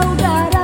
galgar